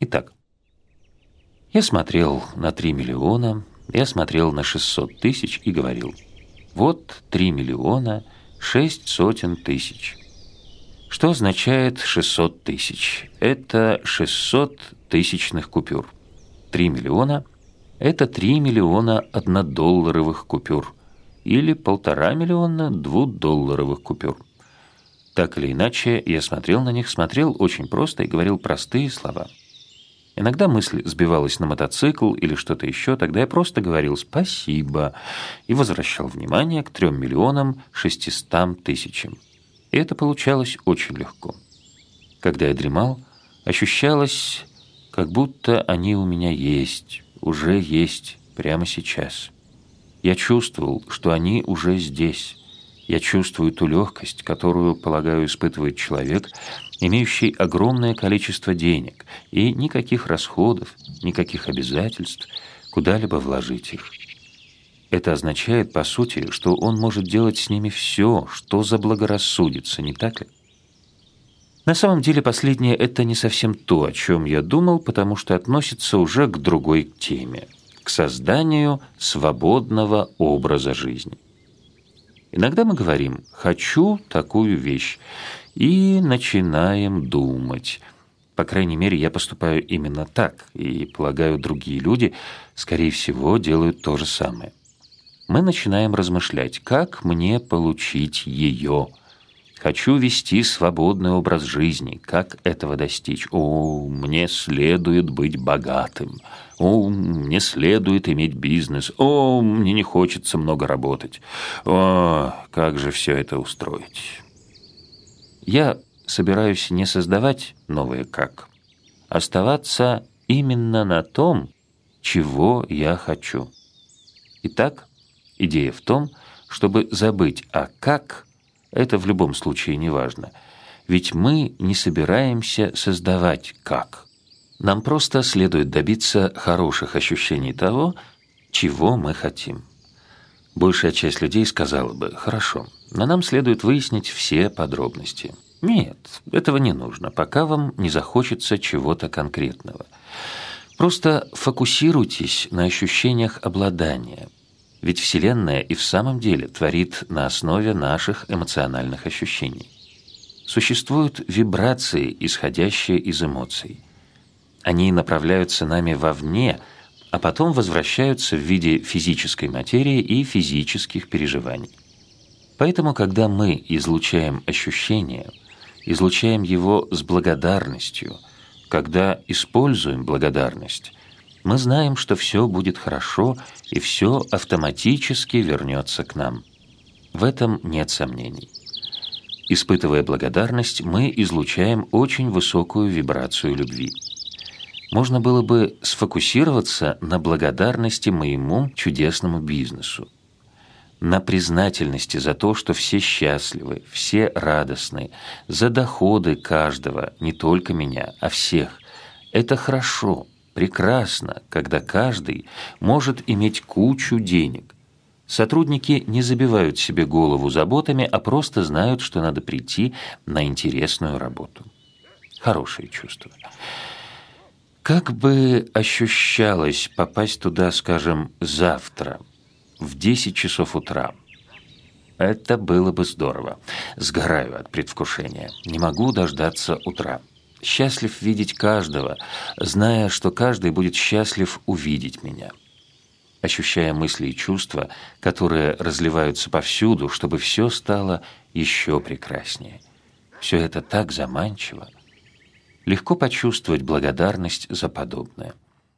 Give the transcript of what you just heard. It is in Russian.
Итак, я смотрел на 3 миллиона, я смотрел на 600 тысяч и говорил, вот 3 миллиона 6 сотен тысяч. Что означает 600 тысяч? Это 600 тысячных купюр. 3 миллиона – это 3 миллиона однодолларовых купюр или полтора миллиона двудолларовых купюр. Так или иначе, я смотрел на них, смотрел очень просто и говорил простые слова. Иногда мысль сбивалась на мотоцикл или что-то еще, тогда я просто говорил «спасибо» и возвращал внимание к трем миллионам шестистам тысячам. И это получалось очень легко. Когда я дремал, ощущалось, как будто они у меня есть, уже есть, прямо сейчас. Я чувствовал, что они уже здесь. Я чувствую ту легкость, которую, полагаю, испытывает человек, имеющий огромное количество денег и никаких расходов, никаких обязательств, куда-либо вложить их. Это означает, по сути, что он может делать с ними все, что заблагорассудится, не так ли? На самом деле последнее – это не совсем то, о чем я думал, потому что относится уже к другой теме – к созданию свободного образа жизни. Иногда мы говорим «хочу такую вещь» и начинаем думать. По крайней мере, я поступаю именно так, и, полагаю, другие люди, скорее всего, делают то же самое. Мы начинаем размышлять, как мне получить ее – Хочу вести свободный образ жизни. Как этого достичь? О, мне следует быть богатым. О, мне следует иметь бизнес. О, мне не хочется много работать. О, как же все это устроить? Я собираюсь не создавать новое «как», оставаться именно на том, чего я хочу. Итак, идея в том, чтобы забыть о «как», это в любом случае не важно. Ведь мы не собираемся создавать «как». Нам просто следует добиться хороших ощущений того, чего мы хотим. Большая часть людей сказала бы «хорошо, но нам следует выяснить все подробности». Нет, этого не нужно, пока вам не захочется чего-то конкретного. Просто фокусируйтесь на ощущениях обладания – ведь Вселенная и в самом деле творит на основе наших эмоциональных ощущений. Существуют вибрации, исходящие из эмоций. Они направляются нами вовне, а потом возвращаются в виде физической материи и физических переживаний. Поэтому, когда мы излучаем ощущение, излучаем его с благодарностью, когда используем благодарность – мы знаем, что все будет хорошо, и все автоматически вернется к нам. В этом нет сомнений. Испытывая благодарность, мы излучаем очень высокую вибрацию любви. Можно было бы сфокусироваться на благодарности моему чудесному бизнесу, на признательности за то, что все счастливы, все радостны, за доходы каждого, не только меня, а всех. Это хорошо, Прекрасно, когда каждый может иметь кучу денег. Сотрудники не забивают себе голову заботами, а просто знают, что надо прийти на интересную работу. Хорошее чувство. Как бы ощущалось попасть туда, скажем, завтра, в 10 часов утра? Это было бы здорово. Сгораю от предвкушения. Не могу дождаться утра счастлив видеть каждого, зная, что каждый будет счастлив увидеть меня. Ощущая мысли и чувства, которые разливаются повсюду, чтобы все стало еще прекраснее. Все это так заманчиво. Легко почувствовать благодарность за подобное.